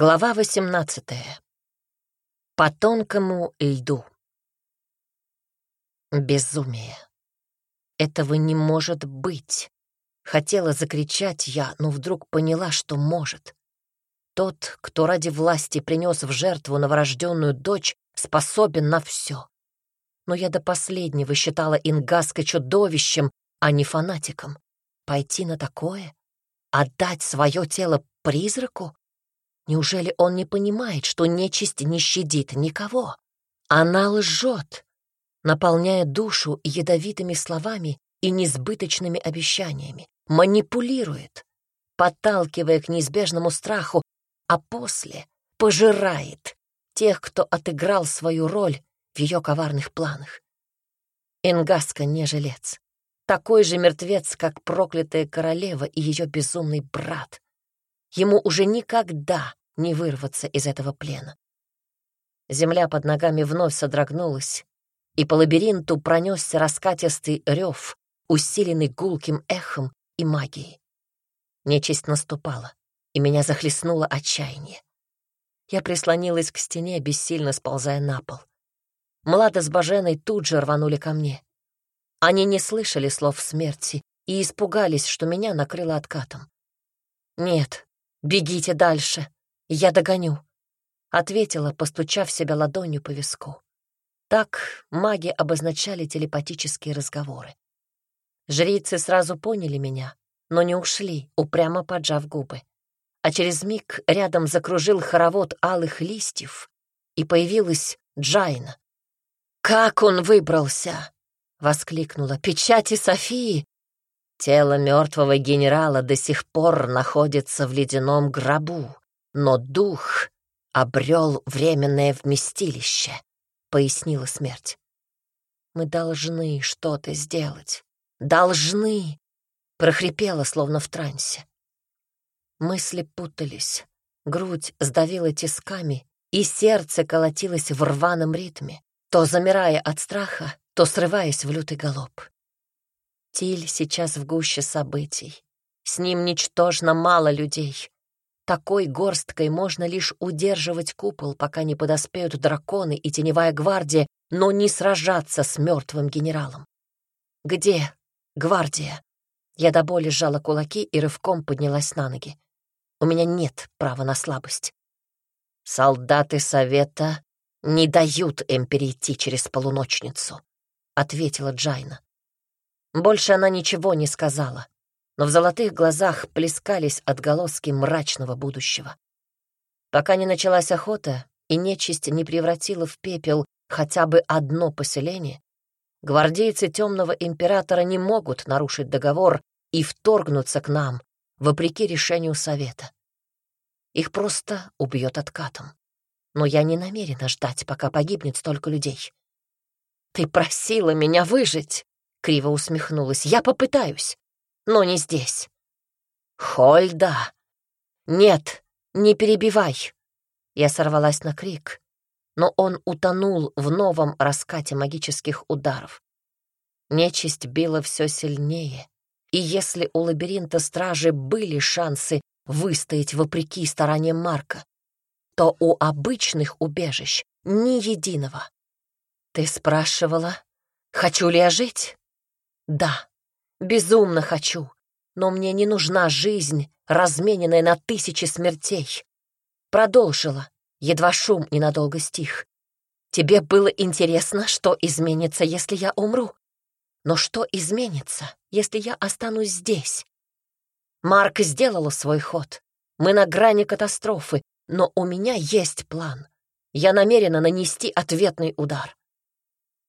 Глава 18. По тонкому льду. Безумие. Этого не может быть. Хотела закричать я, но вдруг поняла, что может. Тот, кто ради власти принес в жертву новорожденную дочь, способен на все. Но я до последнего считала Ингаска чудовищем, а не фанатиком. Пойти на такое? Отдать свое тело призраку? Неужели он не понимает, что нечисть не щадит никого? Она лжет, наполняя душу ядовитыми словами и несбыточными обещаниями, манипулирует, подталкивая к неизбежному страху, а после пожирает тех, кто отыграл свою роль в ее коварных планах. Ингаска не жилец, такой же мертвец, как проклятая королева и ее безумный брат. Ему уже никогда не вырваться из этого плена. Земля под ногами вновь содрогнулась, и по лабиринту пронесся раскатистый рев, усиленный гулким эхом и магией. Нечисть наступала, и меня захлестнуло отчаяние. Я прислонилась к стене, бессильно сползая на пол. Млада с Баженой тут же рванули ко мне. Они не слышали слов смерти и испугались, что меня накрыло откатом. «Нет, бегите дальше», «Я догоню», — ответила, постучав себя ладонью по виску. Так маги обозначали телепатические разговоры. Жрицы сразу поняли меня, но не ушли, упрямо поджав губы. А через миг рядом закружил хоровод алых листьев, и появилась Джайна. «Как он выбрался!» — воскликнула. «Печати Софии!» Тело мертвого генерала до сих пор находится в ледяном гробу, но дух обрел временное вместилище, — пояснила смерть. Мы должны что-то сделать. Должны! — прохрипела, словно в трансе. Мысли путались, грудь сдавила тисками, и сердце колотилось в рваном ритме, то замирая от страха, то срываясь в лютый галоп. Тиль сейчас в гуще событий. С ним ничтожно мало людей. Такой горсткой можно лишь удерживать купол, пока не подоспеют драконы и теневая гвардия, но не сражаться с мертвым генералом. «Где гвардия?» Я до боли сжала кулаки и рывком поднялась на ноги. У меня нет права на слабость. «Солдаты Совета не дают им перейти через полуночницу», — ответила Джайна. Больше она ничего не сказала, но в золотых глазах плескались отголоски мрачного будущего. Пока не началась охота и нечисть не превратила в пепел хотя бы одно поселение, гвардейцы темного императора не могут нарушить договор и вторгнуться к нам, вопреки решению совета. Их просто убьет откатом. Но я не намерена ждать, пока погибнет столько людей. «Ты просила меня выжить!» — криво усмехнулась. «Я попытаюсь но не здесь. «Хольда! Нет, не перебивай!» Я сорвалась на крик, но он утонул в новом раскате магических ударов. Нечисть била все сильнее, и если у лабиринта стражи были шансы выстоять вопреки стараниям Марка, то у обычных убежищ ни единого. Ты спрашивала, хочу ли я жить? Да, Безумно хочу, но мне не нужна жизнь, размененная на тысячи смертей. Продолжила, едва шум ненадолго стих. Тебе было интересно, что изменится, если я умру? Но что изменится, если я останусь здесь? Марк сделала свой ход. Мы на грани катастрофы, но у меня есть план. Я намерена нанести ответный удар.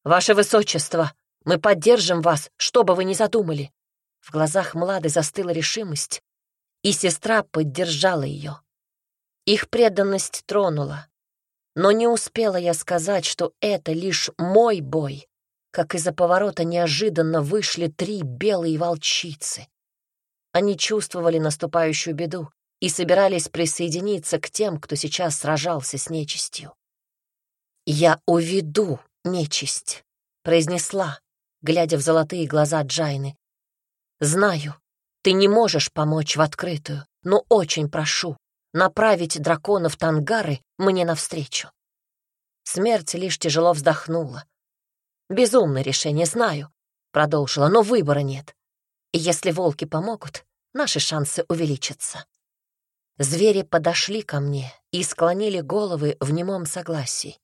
Ваше Высочество, мы поддержим вас, что бы вы ни задумали». В глазах Млады застыла решимость, и сестра поддержала ее. Их преданность тронула. Но не успела я сказать, что это лишь мой бой, как из-за поворота неожиданно вышли три белые волчицы. Они чувствовали наступающую беду и собирались присоединиться к тем, кто сейчас сражался с нечистью. «Я уведу нечисть», — произнесла, глядя в золотые глаза Джайны. «Знаю, ты не можешь помочь в открытую, но очень прошу, направить драконов Тангары мне навстречу. Смерть лишь тяжело вздохнула. «Безумное решение, знаю», — продолжила, — «но выбора нет. Если волки помогут, наши шансы увеличатся». Звери подошли ко мне и склонили головы в немом согласии.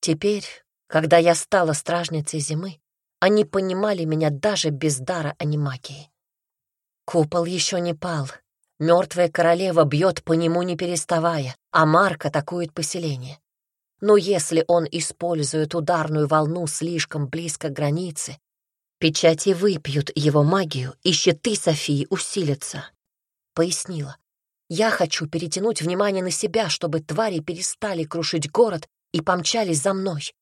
Теперь, когда я стала стражницей зимы, они понимали меня даже без дара анимагии. Купол еще не пал. Мертвая королева бьет по нему не переставая, а Марк атакует поселение. Но если он использует ударную волну слишком близко к границе, печати выпьют его магию, и щиты Софии усилятся. Пояснила. Я хочу перетянуть внимание на себя, чтобы твари перестали крушить город и помчались за мной.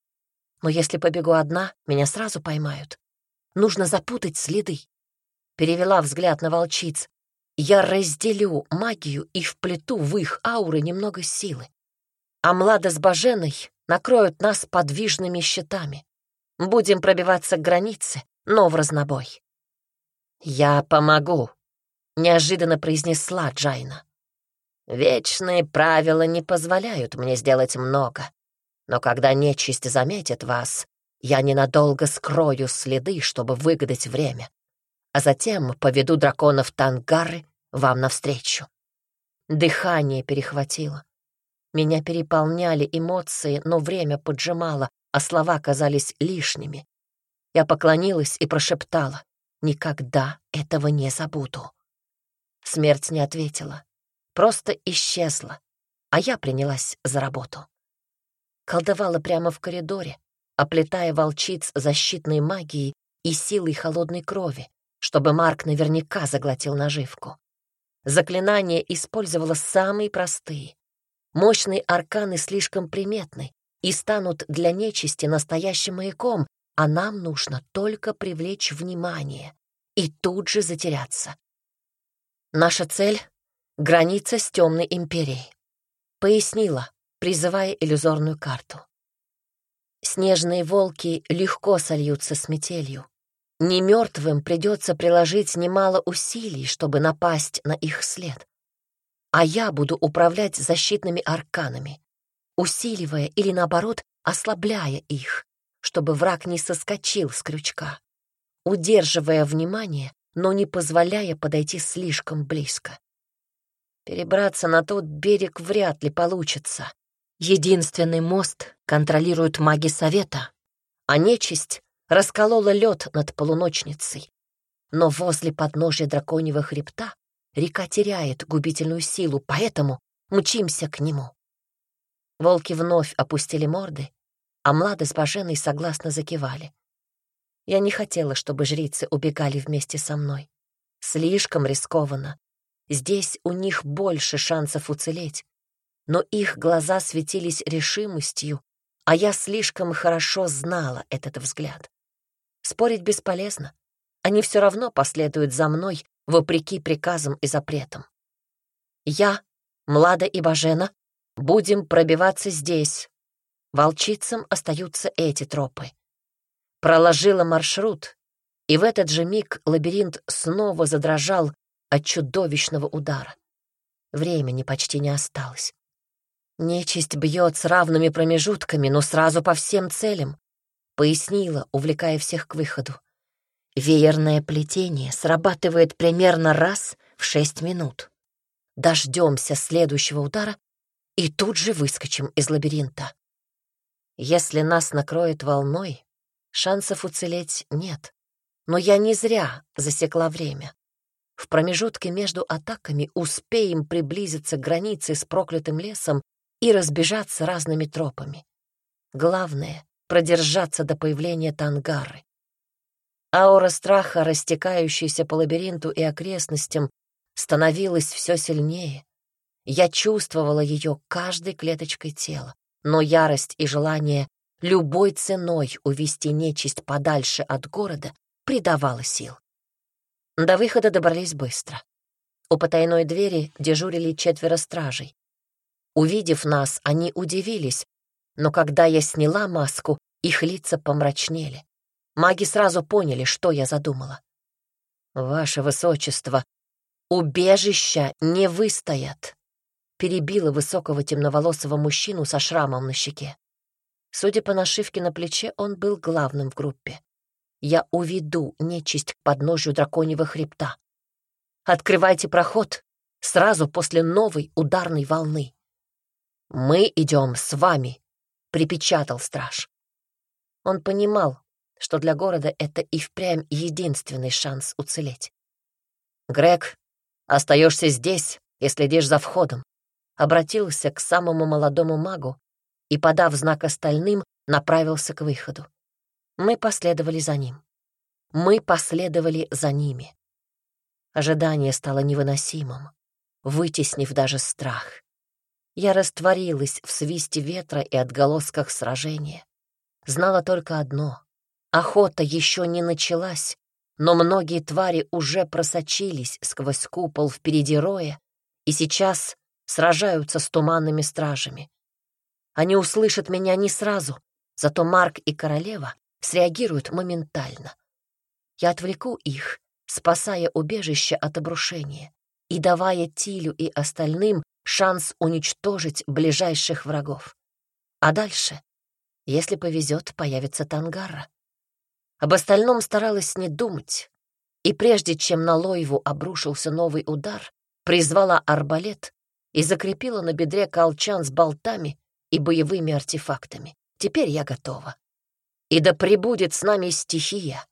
Но если побегу одна, меня сразу поймают. Нужно запутать следы. Перевела взгляд на волчиц. Я разделю магию и вплету в их ауры немного силы. А Млада с Баженой накроют нас подвижными щитами. Будем пробиваться к границе, но в разнобой. «Я помогу», — неожиданно произнесла Джайна. Вечные правила не позволяют мне сделать много. Но когда нечисть заметит вас, я ненадолго скрою следы, чтобы выгадать время, а затем поведу драконов Тангары вам навстречу. Дыхание перехватило. Меня переполняли эмоции, но время поджимало, а слова казались лишними. Я поклонилась и прошептала, «Никогда этого не забуду». Смерть не ответила просто исчезла, а я принялась за работу. Колдовала прямо в коридоре, оплетая волчиц защитной магией и силой холодной крови, чтобы Марк наверняка заглотил наживку. Заклинания использовала самые простые. Мощные арканы слишком приметны и станут для нечисти настоящим маяком, а нам нужно только привлечь внимание и тут же затеряться. Наша цель Граница с темной империей. Пояснила, призывая иллюзорную карту. Снежные волки легко сольются с метелью. Немертвым придется приложить немало усилий, чтобы напасть на их след. А я буду управлять защитными арканами, усиливая или, наоборот, ослабляя их, чтобы враг не соскочил с крючка, удерживая внимание, но не позволяя подойти слишком близко. Перебраться на тот берег вряд ли получится. Единственный мост контролируют маги Совета, а нечисть расколола лед над полуночницей. Но возле подножия драконьего хребта река теряет губительную силу, поэтому мчимся к нему. Волки вновь опустили морды, а Млада с Баженой согласно закивали. Я не хотела, чтобы жрицы убегали вместе со мной. Слишком рискованно. Здесь у них больше шансов уцелеть. Но их глаза светились решимостью, а я слишком хорошо знала этот взгляд. Спорить бесполезно. Они все равно последуют за мной, вопреки приказам и запретам. Я, Млада и Бажена, будем пробиваться здесь. Волчицам остаются эти тропы. Проложила маршрут, и в этот же миг лабиринт снова задрожал, от чудовищного удара. Времени почти не осталось. Нечисть бьет с равными промежутками, но сразу по всем целям, пояснила, увлекая всех к выходу. Веерное плетение срабатывает примерно раз в шесть минут. Дождемся следующего удара и тут же выскочим из лабиринта. Если нас накроет волной, шансов уцелеть нет. Но я не зря засекла время. В промежутке между атаками успеем приблизиться к границе с проклятым лесом и разбежаться разными тропами. Главное — продержаться до появления Тангары. Аура страха, растекающаяся по лабиринту и окрестностям, становилась все сильнее. Я чувствовала ее каждой клеточкой тела, но ярость и желание любой ценой увести нечисть подальше от города придавало сил. До выхода добрались быстро. У потайной двери дежурили четверо стражей. Увидев нас, они удивились, но когда я сняла маску, их лица помрачнели. Маги сразу поняли, что я задумала. «Ваше высочество, убежища не выстоят!» перебила высокого темноволосого мужчину со шрамом на щеке. Судя по нашивке на плече, он был главным в группе. Я уведу нечисть к подножию драконьего хребта. Открывайте проход сразу после новой ударной волны. «Мы идем с вами», — припечатал страж. Он понимал, что для города это и впрямь единственный шанс уцелеть. «Грег, остаешься здесь и следишь за входом», обратился к самому молодому магу и, подав знак остальным, направился к выходу. Мы последовали за ним. Мы последовали за ними. Ожидание стало невыносимым, вытеснив даже страх. Я растворилась в свисте ветра и отголосках сражения. Знала только одно — охота еще не началась, но многие твари уже просочились сквозь купол впереди роя и сейчас сражаются с туманными стражами. Они услышат меня не сразу, зато Марк и королева среагируют моментально. Я отвлеку их, спасая убежище от обрушения и давая Тилю и остальным шанс уничтожить ближайших врагов. А дальше, если повезет, появится Тангарра. Об остальном старалась не думать, и прежде чем на Лоеву обрушился новый удар, призвала арбалет и закрепила на бедре колчан с болтами и боевыми артефактами. Теперь я готова. И да пребудет с нами стихия.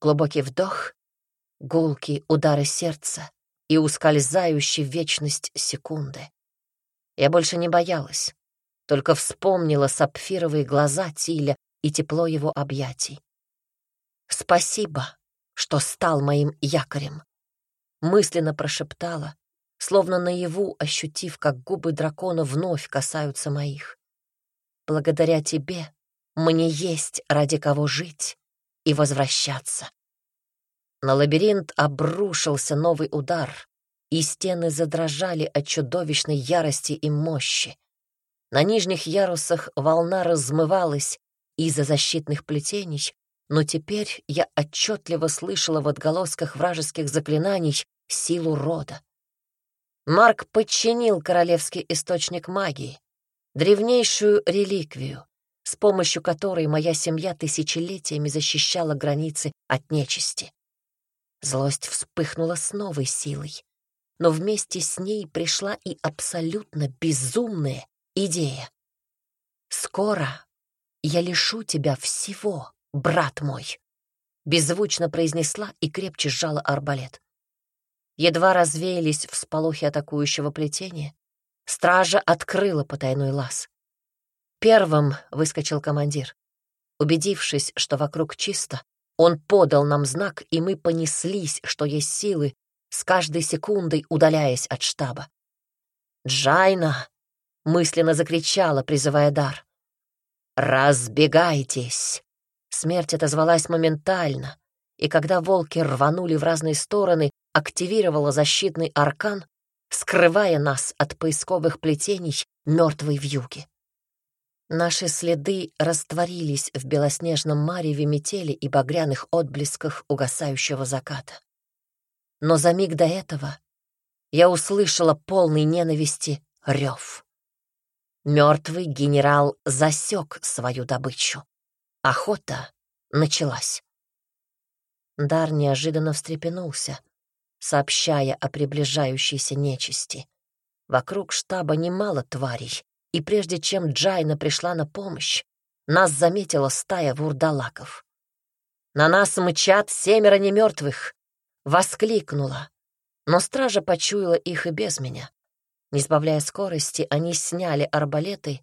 Глубокий вдох, гулкие удары сердца и ускользающий в вечность секунды. Я больше не боялась, только вспомнила сапфировые глаза Тиля и тепло его объятий. «Спасибо, что стал моим якорем», — мысленно прошептала, словно наяву ощутив, как губы дракона вновь касаются моих. «Благодаря тебе мне есть ради кого жить и возвращаться». На лабиринт обрушился новый удар, и стены задрожали от чудовищной ярости и мощи. На нижних ярусах волна размывалась из-за защитных плетений, но теперь я отчетливо слышала в отголосках вражеских заклинаний силу рода. Марк подчинил королевский источник магии, древнейшую реликвию, с помощью которой моя семья тысячелетиями защищала границы от нечисти. Злость вспыхнула с новой силой, но вместе с ней пришла и абсолютно безумная идея. «Скоро я лишу тебя всего, брат мой», — беззвучно произнесла и крепче сжала арбалет. Едва развеялись всполохи атакующего плетения, стража открыла потайной лаз. Первым выскочил командир. Убедившись, что вокруг чисто, он подал нам знак, и мы понеслись, что есть силы, с каждой секундой удаляясь от штаба. «Джайна!» — мысленно закричала, призывая дар. «Разбегайтесь!» Смерть отозвалась моментально, и когда волки рванули в разные стороны, активировала защитный аркан, скрывая нас от поисковых плетений мертвой вьюги. Наши следы растворились в белоснежном мареве метели и багряных отблесках угасающего заката. Но за миг до этого я услышала полный ненависти рев. Мертвый генерал засек свою добычу. Охота началась. Дар неожиданно встрепенулся, сообщая о приближающейся нечисти. Вокруг штаба немало тварей, и прежде чем Джайна пришла на помощь, нас заметила стая вурдалаков. «На нас мчат семеро немертвых!» — воскликнула. Но стража почуяла их и без меня. Не сбавляя скорости, они сняли арбалеты,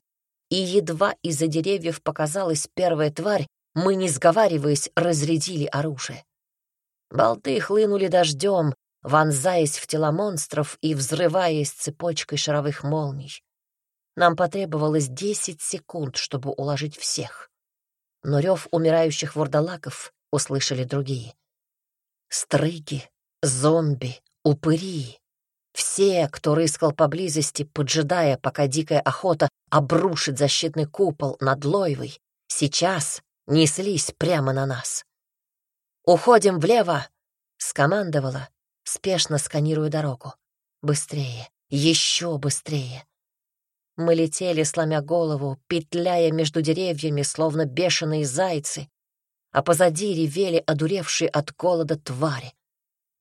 и едва из-за деревьев показалась первая тварь, мы, не сговариваясь, разрядили оружие. Болты хлынули дождем, вонзаясь в тела монстров и взрываясь цепочкой шаровых молний. Нам потребовалось десять секунд, чтобы уложить всех. Но рев умирающих вурдалаков услышали другие. Стрыги, зомби, упыри. Все, кто рыскал поблизости, поджидая, пока дикая охота обрушит защитный купол над Лойвой, сейчас неслись прямо на нас. «Уходим влево!» — скомандовала, спешно сканируя дорогу. «Быстрее! еще быстрее. Мы летели, сломя голову, петляя между деревьями, словно бешеные зайцы, а позади ревели одуревшие от голода твари.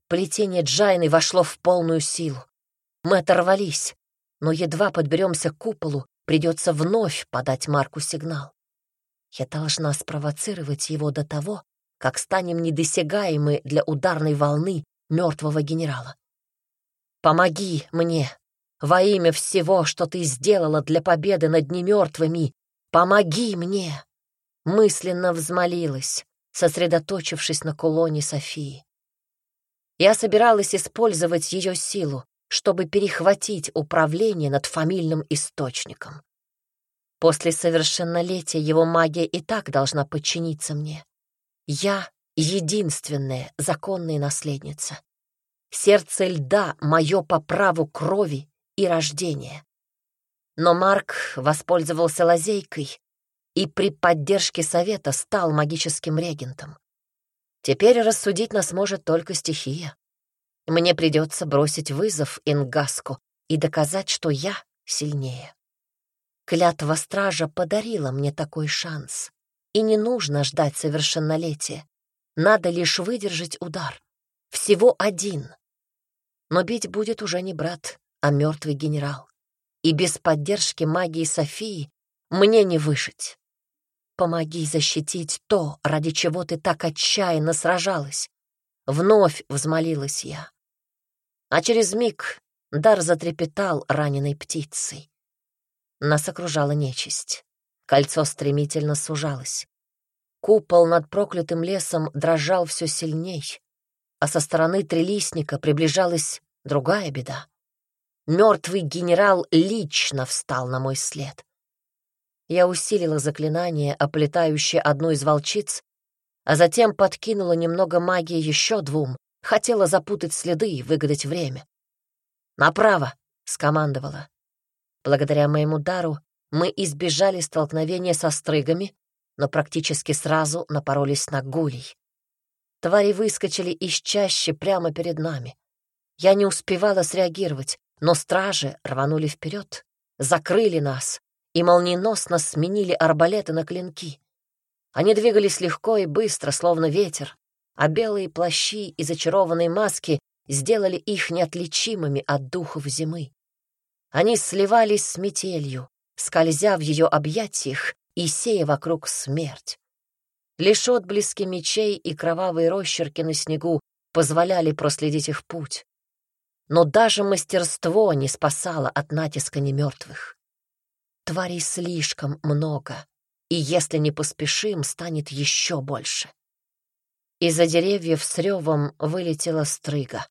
Плетение Джайны вошло в полную силу. Мы оторвались, но едва подберемся к куполу, придется вновь подать Марку сигнал. Я должна спровоцировать его до того, как станем недосягаемы для ударной волны мертвого генерала. Помоги мне, во имя всего, что ты сделала для победы над немертвыми, помоги мне!» Мысленно взмолилась, сосредоточившись на кулоне Софии. Я собиралась использовать ее силу, чтобы перехватить управление над фамильным источником. После совершеннолетия его магия и так должна подчиниться мне. Я — единственная законная наследница. Сердце льда — мое по праву крови и рождения. Но Марк воспользовался лазейкой и при поддержке совета стал магическим регентом. Теперь рассудить нас может только стихия. Мне придется бросить вызов Ингаску и доказать, что я сильнее. Клятва стража подарила мне такой шанс. И не нужно ждать совершеннолетия. Надо лишь выдержать удар. Всего один. Но бить будет уже не брат, а мертвый генерал. И без поддержки магии Софии мне не выжить. Помоги защитить то, ради чего ты так отчаянно сражалась. Вновь взмолилась я. А через миг дар затрепетал раненой птицей. Нас окружала нечисть. Кольцо стремительно сужалось. Купол над проклятым лесом дрожал все сильней, а со стороны трелисника приближалась другая беда. Мертвый генерал лично встал на мой след. Я усилила заклинание, оплетающее одну из волчиц, а затем подкинула немного магии еще двум, хотела запутать следы и выгадать время. «Направо!» — скомандовала. Благодаря моему дару мы избежали столкновения со стрыгами, но практически сразу напоролись на гулей. Твари выскочили из чащи прямо перед нами. Я не успевала среагировать, но стражи рванули вперед, закрыли нас и молниеносно сменили арбалеты на клинки. Они двигались легко и быстро, словно ветер, а белые плащи и зачарованные маски сделали их неотличимыми от духов зимы. Они сливались с метелью, скользя в ее объятиях и сея вокруг смерть. Лишь отблески мечей и кровавые росчерки на снегу позволяли проследить их путь но даже мастерство не спасало от натиска немертвых. Тварей слишком много, и если не поспешим, станет еще больше. Из-за деревьев с ревом вылетела стрыга.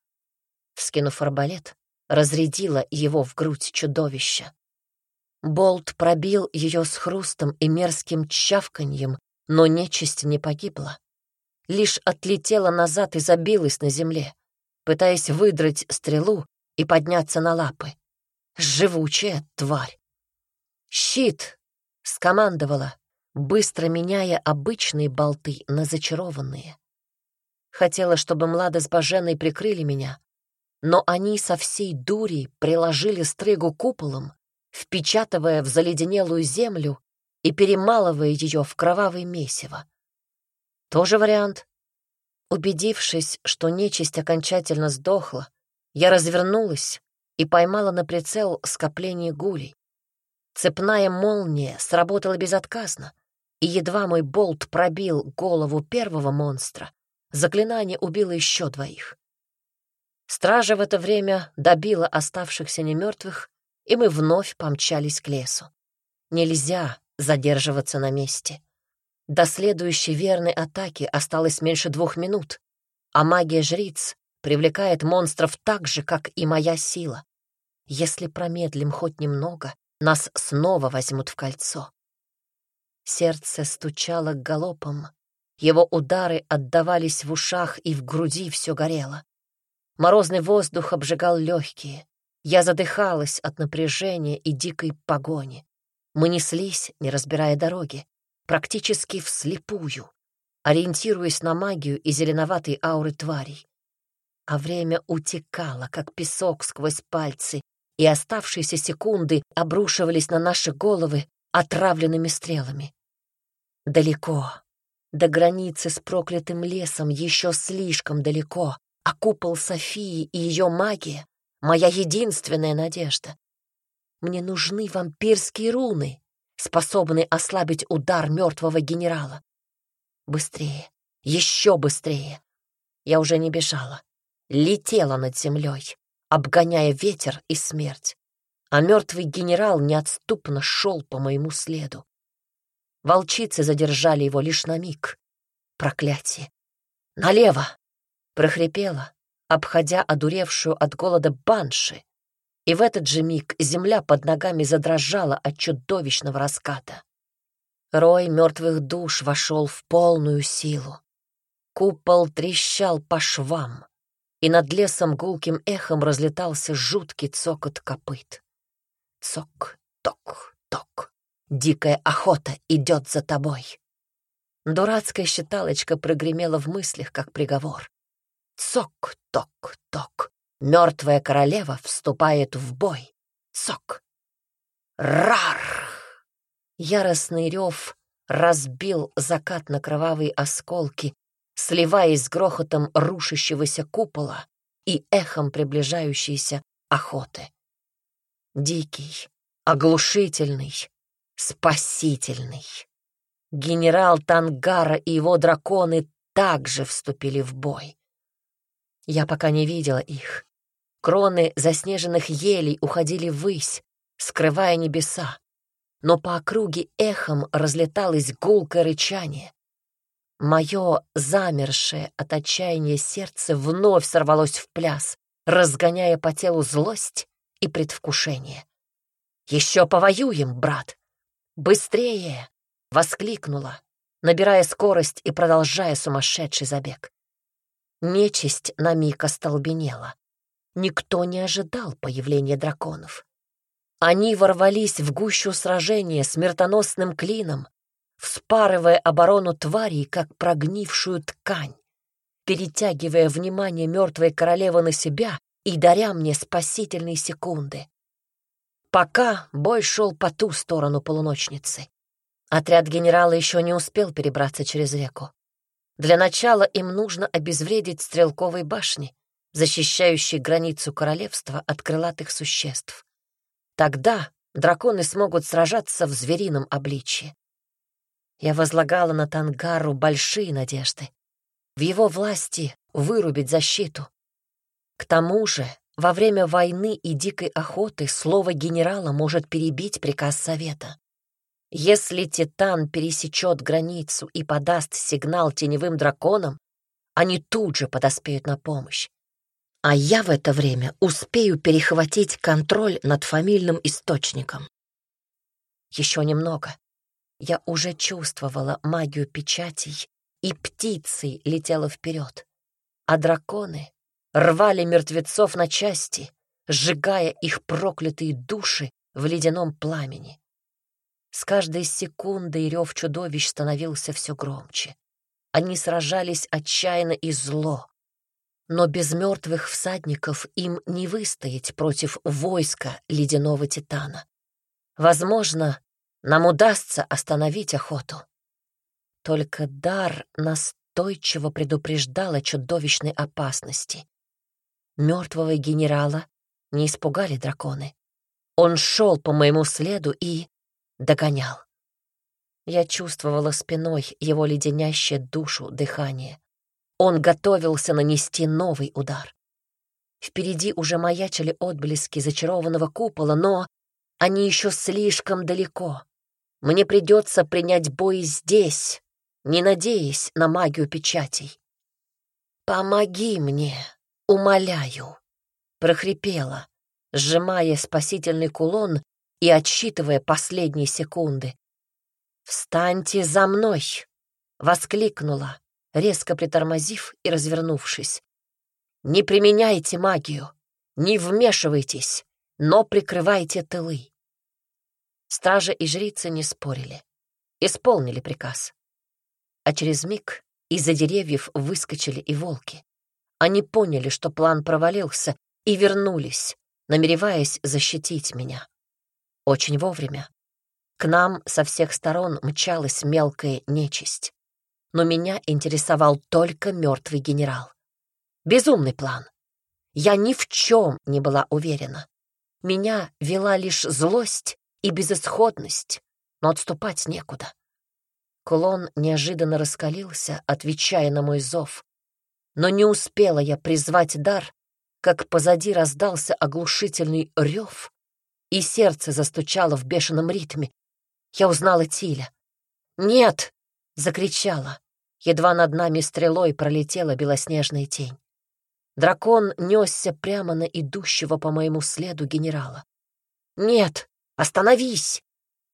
Вскинув арбалет, разрядила его в грудь чудовища. Болт пробил ее с хрустом и мерзким чавканьем, но нечисть не погибла. Лишь отлетела назад и забилась на земле пытаясь выдрать стрелу и подняться на лапы. Живучая тварь. «Щит!» — скомандовала, быстро меняя обычные болты на зачарованные. Хотела, чтобы Млада с Баженой прикрыли меня, но они со всей дури приложили стрыгу куполом, впечатывая в заледенелую землю и перемалывая ее в кровавое месиво. Тоже вариант, Убедившись, что нечисть окончательно сдохла, я развернулась и поймала на прицел скопление гулей. Цепная молния сработала безотказно, и едва мой болт пробил голову первого монстра, заклинание убило еще двоих. Стража в это время добила оставшихся немертвых, и мы вновь помчались к лесу. Нельзя задерживаться на месте. До следующей верной атаки осталось меньше двух минут, а магия жриц привлекает монстров так же, как и моя сила. Если промедлим хоть немного, нас снова возьмут в кольцо. Сердце стучало галопом, его удары отдавались в ушах и в груди все горело. Морозный воздух обжигал легкие. Я задыхалась от напряжения и дикой погони. Мы неслись, не разбирая дороги практически вслепую, ориентируясь на магию и зеленоватой ауры тварей. А время утекало, как песок сквозь пальцы, и оставшиеся секунды обрушивались на наши головы отравленными стрелами. Далеко, до границы с проклятым лесом еще слишком далеко, а купол Софии и ее магия — моя единственная надежда. Мне нужны вампирские руны, способные ослабить удар мертвого генерала. Быстрее, еще быстрее. Я уже не бежала, летела над землей, обгоняя ветер и смерть. А мертвый генерал неотступно шел по моему следу. Волчицы задержали его лишь на миг. Проклятие! Налево! Прохрипела, обходя одуревшую от голода банши, и в этот же миг земля под ногами задрожала от чудовищного раската. Рой мертвых душ вошел в полную силу. Купол трещал по швам, и над лесом гулким эхом разлетался жуткий цокот копыт. Цок, ток, ток. Дикая охота идет за тобой. Дурацкая считалочка прогремела в мыслях, как приговор. Цок, ток, ток. Мертвая королева вступает в бой. Сок. Рар! Яростный рев разбил закат на кровавые осколки, сливаясь с грохотом рушащегося купола и эхом приближающейся охоты. Дикий, оглушительный, спасительный. Генерал Тангара и его драконы также вступили в бой. Я пока не видела их, Кроны заснеженных елей уходили ввысь, скрывая небеса, но по округе эхом разлеталось гулкое рычание. Мое замершее от отчаяния сердце вновь сорвалось в пляс, разгоняя по телу злость и предвкушение. «Еще повоюем, брат!» «Быстрее!» — воскликнула, набирая скорость и продолжая сумасшедший забег. Нечисть на миг остолбенела. Никто не ожидал появления драконов. Они ворвались в гущу сражения смертоносным клином, вспарывая оборону тварей, как прогнившую ткань, перетягивая внимание мертвой королевы на себя и даря мне спасительные секунды. Пока бой шел по ту сторону полуночницы. Отряд генерала еще не успел перебраться через реку. Для начала им нужно обезвредить стрелковые башни, защищающий границу королевства от крылатых существ. Тогда драконы смогут сражаться в зверином обличье. Я возлагала на Тангару большие надежды. В его власти вырубить защиту. К тому же, во время войны и дикой охоты слово генерала может перебить приказ совета. Если Титан пересечет границу и подаст сигнал теневым драконам, они тут же подоспеют на помощь а я в это время успею перехватить контроль над фамильным источником. Еще немного. Я уже чувствовала магию печатей, и птицей летела вперед, а драконы рвали мертвецов на части, сжигая их проклятые души в ледяном пламени. С каждой секундой рев чудовищ становился все громче. Они сражались отчаянно и зло, но без мертвых всадников им не выстоять против войска ледяного титана. Возможно, нам удастся остановить охоту. Только дар настойчиво предупреждал о чудовищной опасности. Мертвого генерала не испугали драконы. Он шел по моему следу и догонял. Я чувствовала спиной его леденящее душу дыхание. Он готовился нанести новый удар. Впереди уже маячили отблески зачарованного купола, но они еще слишком далеко. Мне придется принять бой здесь, не надеясь на магию печатей. «Помоги мне, умоляю», — прохрипела, сжимая спасительный кулон и отсчитывая последние секунды. «Встаньте за мной!» — воскликнула, резко притормозив и развернувшись. «Не применяйте магию, не вмешивайтесь, но прикрывайте тылы». Стража и жрицы не спорили, исполнили приказ. А через миг из-за деревьев выскочили и волки. Они поняли, что план провалился, и вернулись, намереваясь защитить меня. Очень вовремя. К нам со всех сторон мчалась мелкая нечисть. Но меня интересовал только мертвый генерал. Безумный план. Я ни в чем не была уверена. Меня вела лишь злость и безысходность, но отступать некуда. Кулон неожиданно раскалился, отвечая на мой зов. Но не успела я призвать дар, как позади раздался оглушительный рев, и сердце застучало в бешеном ритме. Я узнала Тиля. «Нет!» — закричала. Едва над нами стрелой пролетела белоснежная тень. Дракон несся прямо на идущего по моему следу генерала. «Нет, остановись!»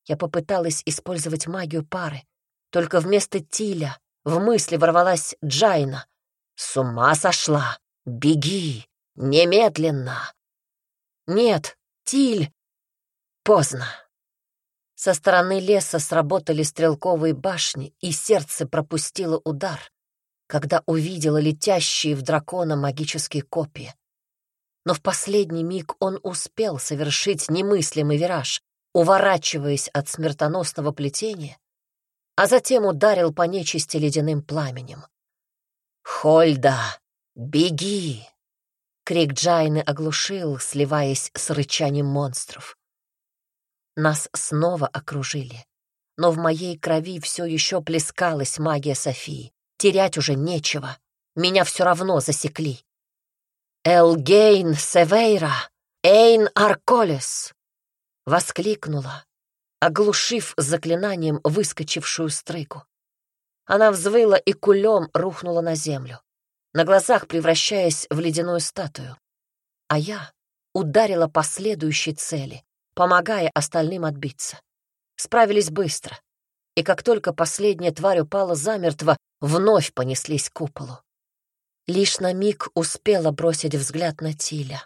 Я попыталась использовать магию пары, только вместо Тиля в мысли ворвалась Джайна. «С ума сошла! Беги! Немедленно!» «Нет, Тиль!» Поздно. Со стороны леса сработали стрелковые башни, и сердце пропустило удар, когда увидела летящие в дракона магические копии. Но в последний миг он успел совершить немыслимый вираж, уворачиваясь от смертоносного плетения, а затем ударил по нечисти ледяным пламенем. «Хольда, беги!» Крик Джайны оглушил, сливаясь с рычанием монстров. Нас снова окружили, но в моей крови все еще плескалась магия Софии. Терять уже нечего. Меня все равно засекли. «Элгейн Севейра! Эйн Арколес!» Воскликнула, оглушив заклинанием выскочившую стрыку. Она взвыла и кулем рухнула на землю, на глазах превращаясь в ледяную статую. А я ударила по следующей цели, помогая остальным отбиться. Справились быстро, и как только последняя тварь упала замертво, вновь понеслись к куполу. Лишь на миг успела бросить взгляд на Тиля.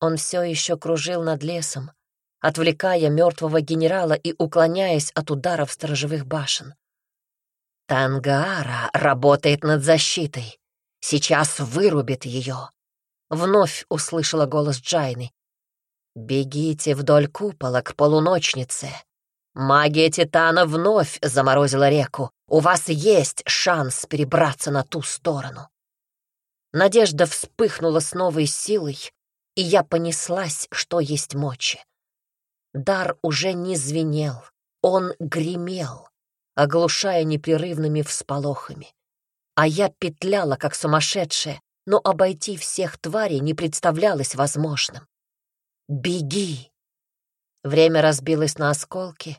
Он все еще кружил над лесом, отвлекая мертвого генерала и уклоняясь от ударов сторожевых башен. «Тангаара работает над защитой. Сейчас вырубит ее!» Вновь услышала голос Джайны. «Бегите вдоль купола к полуночнице. Магия Титана вновь заморозила реку. У вас есть шанс перебраться на ту сторону. Надежда вспыхнула с новой силой, и я понеслась, что есть мочи. Дар уже не звенел, он гремел, оглушая непрерывными всполохами. А я петляла, как сумасшедшая, но обойти всех тварей не представлялось возможным. «Беги!» Время разбилось на осколки,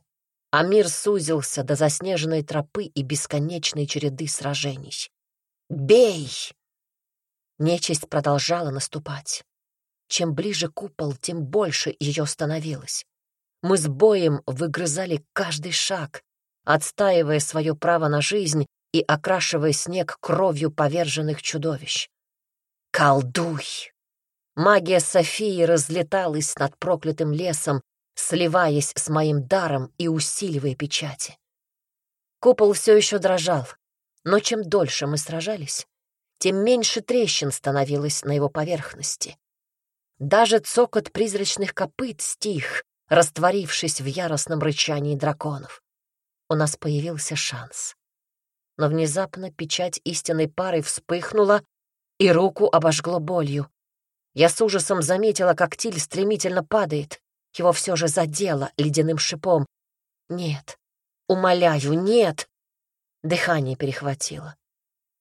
а мир сузился до заснеженной тропы и бесконечной череды сражений. «Бей!» Нечисть продолжала наступать. Чем ближе купол, тем больше ее становилось. Мы с боем выгрызали каждый шаг, отстаивая свое право на жизнь и окрашивая снег кровью поверженных чудовищ. «Колдуй!» Магия Софии разлеталась над проклятым лесом, сливаясь с моим даром и усиливая печати. Купол все еще дрожал, но чем дольше мы сражались, тем меньше трещин становилось на его поверхности. Даже цокот призрачных копыт стих, растворившись в яростном рычании драконов. У нас появился шанс. Но внезапно печать истинной пары вспыхнула, и руку обожгло болью. Я с ужасом заметила, как Тиль стремительно падает. Его все же задело ледяным шипом. Нет, умоляю, нет. Дыхание перехватило.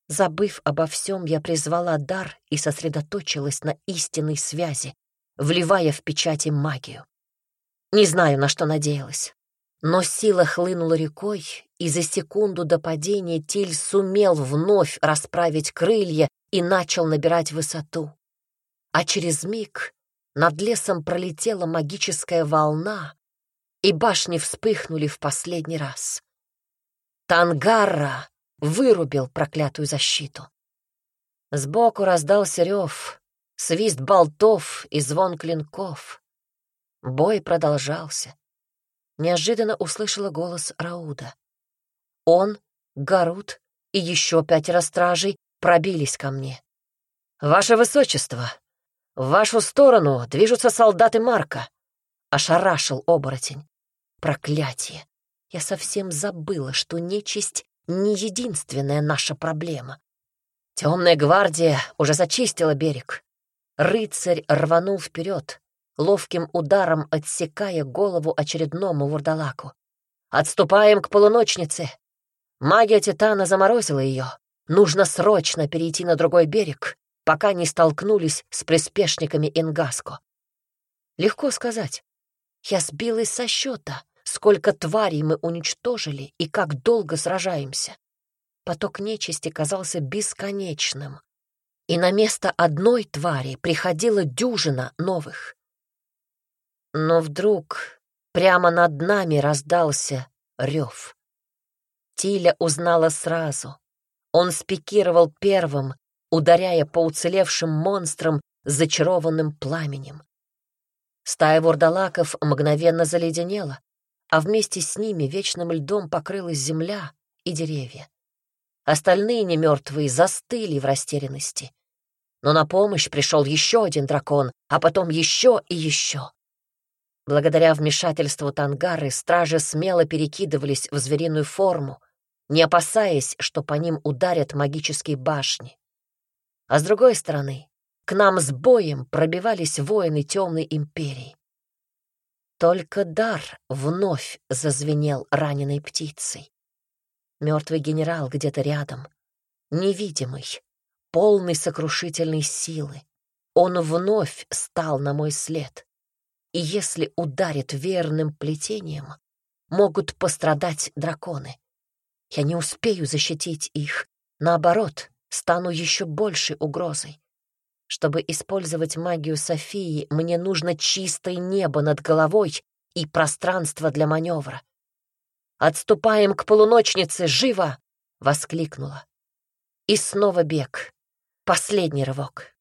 Забыв обо всем, я призвала дар и сосредоточилась на истинной связи, вливая в печати магию. Не знаю, на что надеялась, но сила хлынула рекой, и за секунду до падения Тиль сумел вновь расправить крылья и начал набирать высоту. А через миг над лесом пролетела магическая волна, и башни вспыхнули в последний раз. Тангарра вырубил проклятую защиту. Сбоку раздался рев, свист болтов и звон клинков. Бой продолжался. Неожиданно услышала голос Рауда. Он, Гарут и еще пятеро стражей пробились ко мне. «Ваше Высочество, «В вашу сторону движутся солдаты Марка», — ошарашил оборотень. «Проклятие! Я совсем забыла, что нечисть — не единственная наша проблема. Темная гвардия уже зачистила берег. Рыцарь рванул вперед, ловким ударом отсекая голову очередному вурдалаку. «Отступаем к полуночнице!» Магия Титана заморозила ее. Нужно срочно перейти на другой берег, пока не столкнулись с приспешниками Ингаско. Легко сказать. Я сбилась со счета, сколько тварей мы уничтожили и как долго сражаемся. Поток нечисти казался бесконечным, и на место одной твари приходила дюжина новых. Но вдруг прямо над нами раздался рев. Тиля узнала сразу. Он спикировал первым, ударяя по уцелевшим монстрам зачарованным пламенем. Стая вурдалаков мгновенно заледенела, а вместе с ними вечным льдом покрылась земля и деревья. Остальные немертвые застыли в растерянности. Но на помощь пришел еще один дракон, а потом еще и еще. Благодаря вмешательству Тангары стражи смело перекидывались в звериную форму, не опасаясь, что по ним ударят магические башни. А с другой стороны, к нам с боем пробивались воины Темной Империи. Только дар вновь зазвенел раненой птицей. Мертвый генерал где-то рядом, невидимый, полный сокрушительной силы. Он вновь стал на мой след и если ударит верным плетением, могут пострадать драконы. Я не успею защитить их, наоборот, стану еще большей угрозой. Чтобы использовать магию Софии, мне нужно чистое небо над головой и пространство для маневра. «Отступаем к полуночнице! Живо!» — воскликнула. И снова бег. Последний рывок.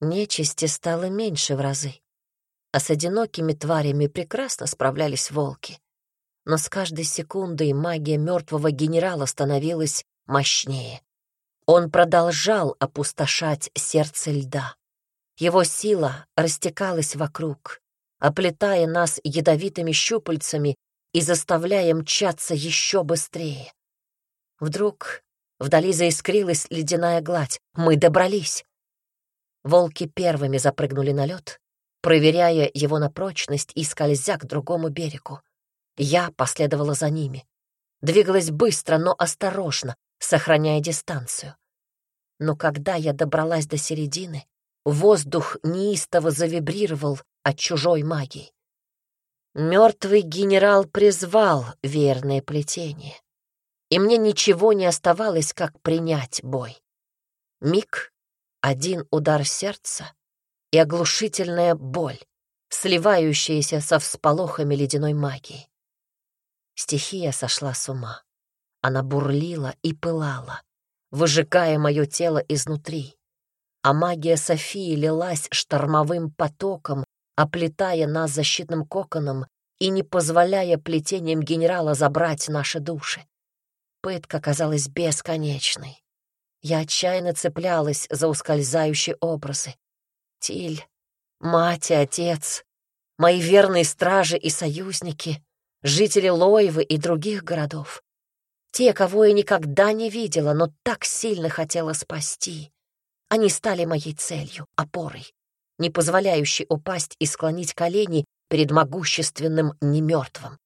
Нечисти стало меньше в разы а с одинокими тварями прекрасно справлялись волки. Но с каждой секундой магия мертвого генерала становилась мощнее. Он продолжал опустошать сердце льда. Его сила растекалась вокруг, оплетая нас ядовитыми щупальцами и заставляя мчаться еще быстрее. Вдруг вдали заискрилась ледяная гладь. Мы добрались. Волки первыми запрыгнули на лед, проверяя его на прочность и скользя к другому берегу. Я последовала за ними. Двигалась быстро, но осторожно, сохраняя дистанцию. Но когда я добралась до середины, воздух неистово завибрировал от чужой магии. Мертвый генерал призвал верное плетение, и мне ничего не оставалось, как принять бой. Миг, один удар сердца, и оглушительная боль, сливающаяся со всполохами ледяной магии. Стихия сошла с ума. Она бурлила и пылала, выжигая мое тело изнутри. А магия Софии лилась штормовым потоком, оплетая нас защитным коконом и не позволяя плетениям генерала забрать наши души. Пытка казалась бесконечной. Я отчаянно цеплялась за ускользающие образы, Тиль, мать и отец, мои верные стражи и союзники, жители Лоевы и других городов. Те, кого я никогда не видела, но так сильно хотела спасти. Они стали моей целью, опорой, не позволяющей упасть и склонить колени перед могущественным немертвым.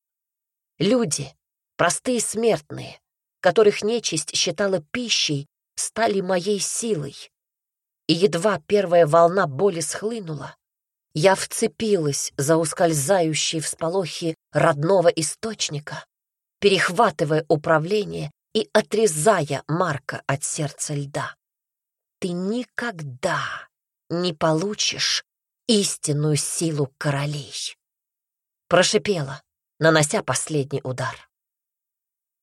Люди, простые смертные, которых нечисть считала пищей, стали моей силой, и едва первая волна боли схлынула, я вцепилась за ускользающие всполохи родного источника, перехватывая управление и отрезая Марка от сердца льда. Ты никогда не получишь истинную силу королей. Прошипела, нанося последний удар.